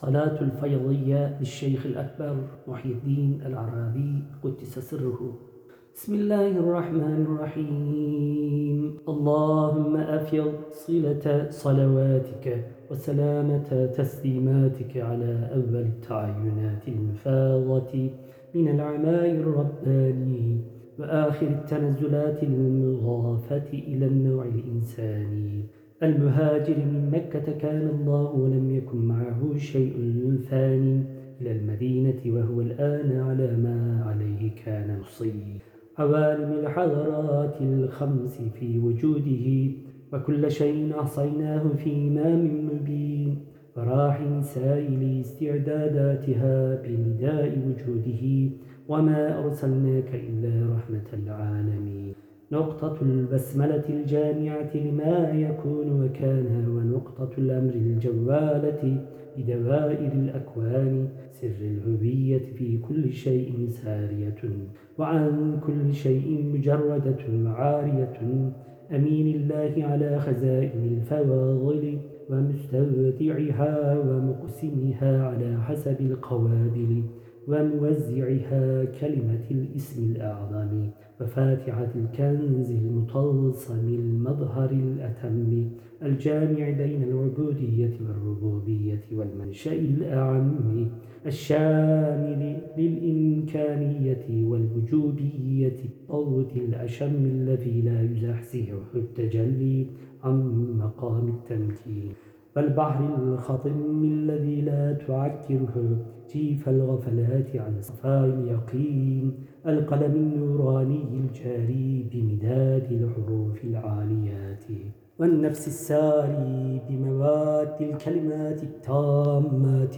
صلاة الفيضية للشيخ الأكبر محي الدين العرابي قدس سره. بسم الله الرحمن الرحيم. اللهم أفض صلة صلواتك وسلامة تسليماتك على أول التعينات المفاضة من العماء الرباني وآخر التنزلات المضافة إلى النوع الإنساني. المهاجر من مكة كان الله ولم يكن معه شيء ثاني إلى المدينة وهو الآن على ما عليه كان مصيب عوالم الحضارات الخمس في وجوده وكل شيء أحصيناه في إمام مبين. وراح سائل استعداداتها بنداء وجوده وما أرسلناك إلا رحمة العالمين. نقطة البسملة الجامعة لما يكون وكان ونقطة الأمر الجوالة بدوائر الأكوان سر الهوية في كل شيء سارية وعن كل شيء مجردة عارية. أمين الله على خزائن الفواضل ومستودعها ومقسمها على حسب القوابل وموزعها كلمة الاسم الأعظم. وفاتحة الكنز المطلسم المظهر الأتم الجامع بين العبودية والربوبية والمنشأ الأعم الشامل للإمكانية والوجوبية الطوت الأشم الذي لا يزحزحه التجلي عن مقام التمكين. والبحر الخطم الذي لا تعكره جيف الغفلات عن صفاء اليقين القلم النوراني الجاري بمداد الحروف العاليات. والنفس الساري بمواد الكلمات التامات.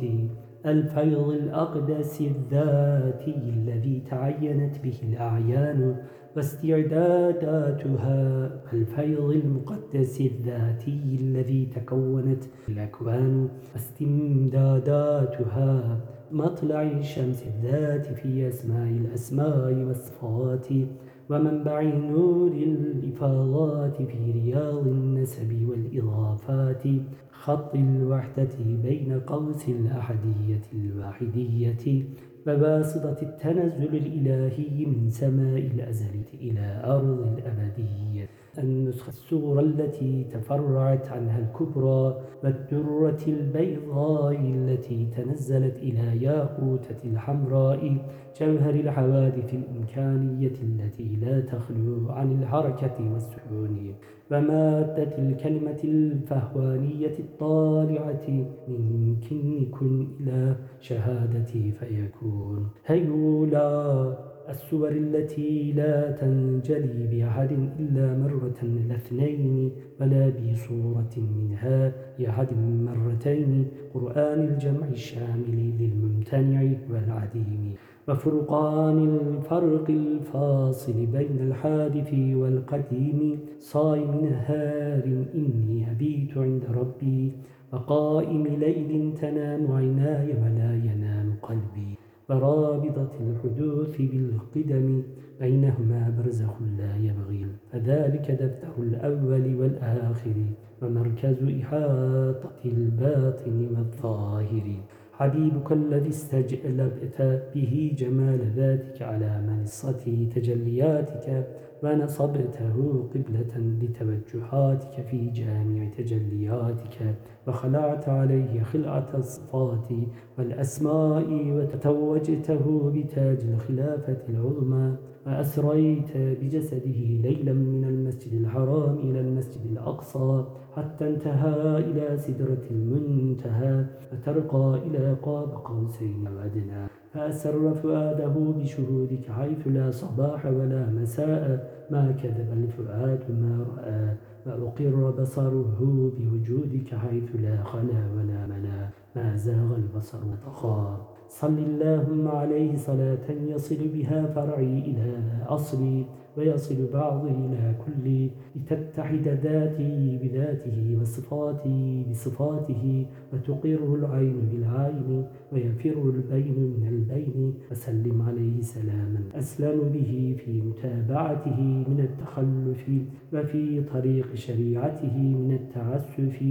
الفيض الأقدس الذاتي الذي تعينت به الأعيان واستعداداتها. الفيض المقدس الذاتي الذي تكونت الأكوان واستمداداتها. مطلع الشمس الذات في أسماء الأسماء والصفات ومنبع نور الإفاضات في رياض النسب والإضافات. خط الوحدة بين قوس الأحدية الواحدية وباسطة التنزل الإلهي من سماء الأزلة إلى أرض الأبدية. النسخة الصغرى التي تفرعت عنها الكبرى والدرة البيضاء التي تنزلت إلى ياقوتة الحمراء جوهر الحوادث الإمكانية التي لا تخلو عن الحركة والسكون ومادة الكلمة الفهوانية الطالعة من كن كن إلى شهادتي فيكون هيولا. السور التي لا تنجلي بأحد إلا مرة لاثنين ولا بصورة منها لأحد مرتين. قرآن الجمع الشامل للممتنع والعديم وفرقان الفرق الفاصل بين الحادث والقديم. صائم نهار إني أبيت عند ربي وقائم ليل تنام عيناي ولا ينام قلبي. ورابطة الحدوث بالقدم بينهما برزخ لا يبغي. فذلك دفتر الأول والآخر ومركز إحاطة الباطن والظاهر. حبيبك الذي استجلبت به جمال ذاتك على منصة تجلياتك ونصبته قبلة لتوجهاتك في جامع تجلياتك وخلعت عليه خلعة الصفات والأسماء وتتوجته بتاج الخلافة العظمى وأسريت بجسده ليلا من المسجد الحرام إلى المسجد الأقصى حتى انتهى إلى سدرة المنتهى وترقى إلى قاب قوسين وأدنى. فأسر فؤاده بشهودك حيث لا صباح ولا مساء. ما كذب الفؤاد ما رأى وأقر بصره بوجودك حيث لا خلا ولا ملا. ما زاغ البصر وطغى صل اللهم عليه صلاة يصل بها فرعي إلى أصلي. ويصل بعض إلى كل لتتحد ذاتي بذاته وصفاتي بصفاته وتقر العين بالعين ويفر البين من البين وسلم عليه سلاما. أسلم به في متابعته من التخلف وفي طريق شريعته من التعسف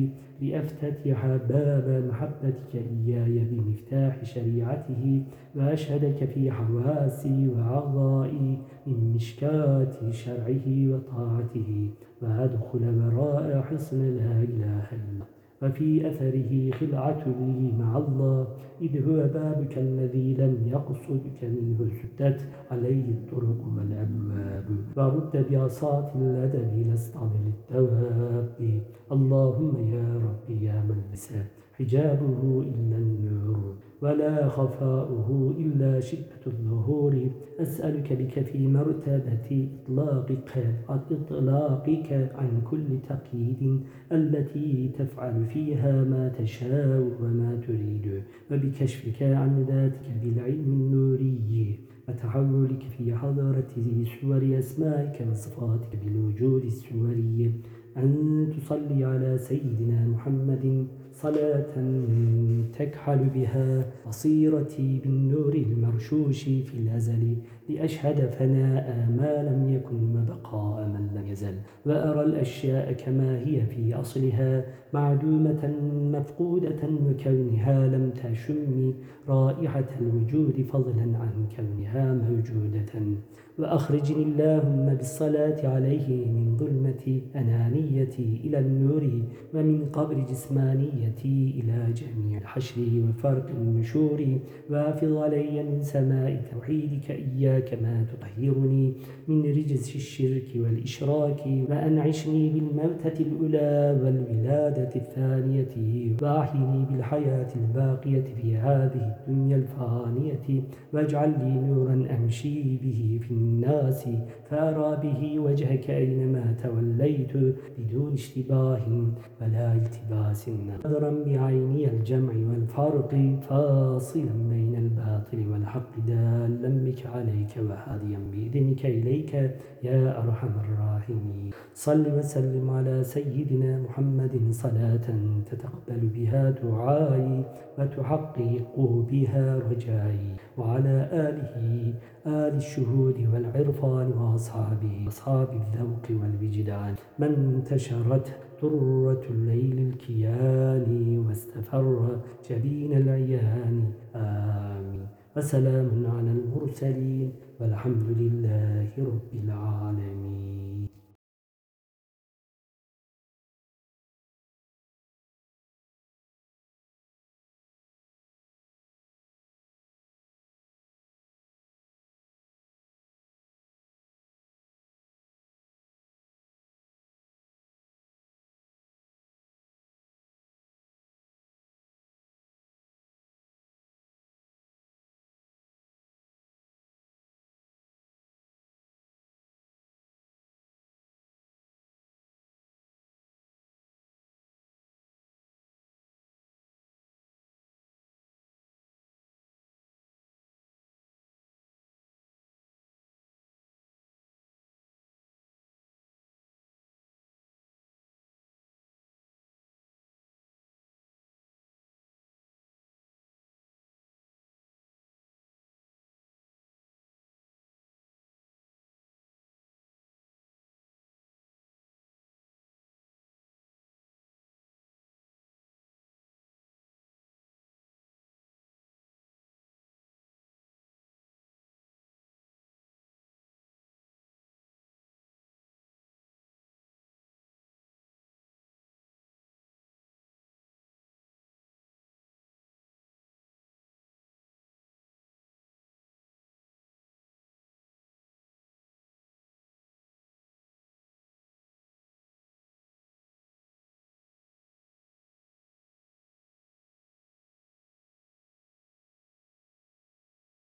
لأفتتح باب محبتك إياي بمفتاح شريعته وأشهدك في حواسي وأعضائي من مشكات شرعه وطاعته وأدخل وراء حصن لا إله إلا وفي أثره خلعة لي مع الله إذ هو بابك الذي لم يقصدك منه سدت عليه الطرق والأبواب. ورد بعصات الأدب لأسطاب للدواب اللهم يا ربي يا من ليس حجابه إلا النور. ولا خفاؤه إلا شدة الظهور. أسألك بك في مرتبة إطلاقك إطلاقك عن كل تقييد التي تفعل فيها ما تشاء وما تريد وبكشفك عن ذاتك بالعلم النوري. وتحولك في حضرة سور أسمائك وصفاتك بالوجود السوري. أن تصلي على سيدنا محمد صلاة تكحل بها بصيرتي بالنور المرشوش في الأزل لأشهد فناء ما لم يكن وبقاء من لم يزل. وأرى الأشياء كما هي في أصلها معدومة مفقودة وكونها لم تشم رائحة الوجود فضلا عن كونها موجودة. وأخرجني اللهم بالصلاة عليه من ظلمة أنانيتي إلى النور ومن قبر جسمانيتي إلى جميع الحشر وفرق النشور. وافض علي من سماء توحيدك إياك ما تطهرني من رجس الشرك والإشراك. وأنعشني بالموتة الأولى والولادة الثانية. وأحيني بالحياة الباقية في هذه الدنيا الفانية. واجعل لي نورا أمشي به في الناس فأرى به وجهك أينما توليت بدون اشتباه ولا التباس نظرا بعيني الجمع والفرق فاصلا بين الباطل والحق دالا بك عليك وهاديا بإذنك إليك يا أرحم الراحمين. صل وسلم على سيدنا محمد صلاة تتقبل بها دعائي وتحقق بها رجائي وعلى آله آل الشهود والعرفان وأصحابه أصحاب الذوق والوجدان. من انتشرت طرة الليل الكيان واستفر جبين العيان. آمين. وسلام على المرسلين. والحمد لله رب العالمين.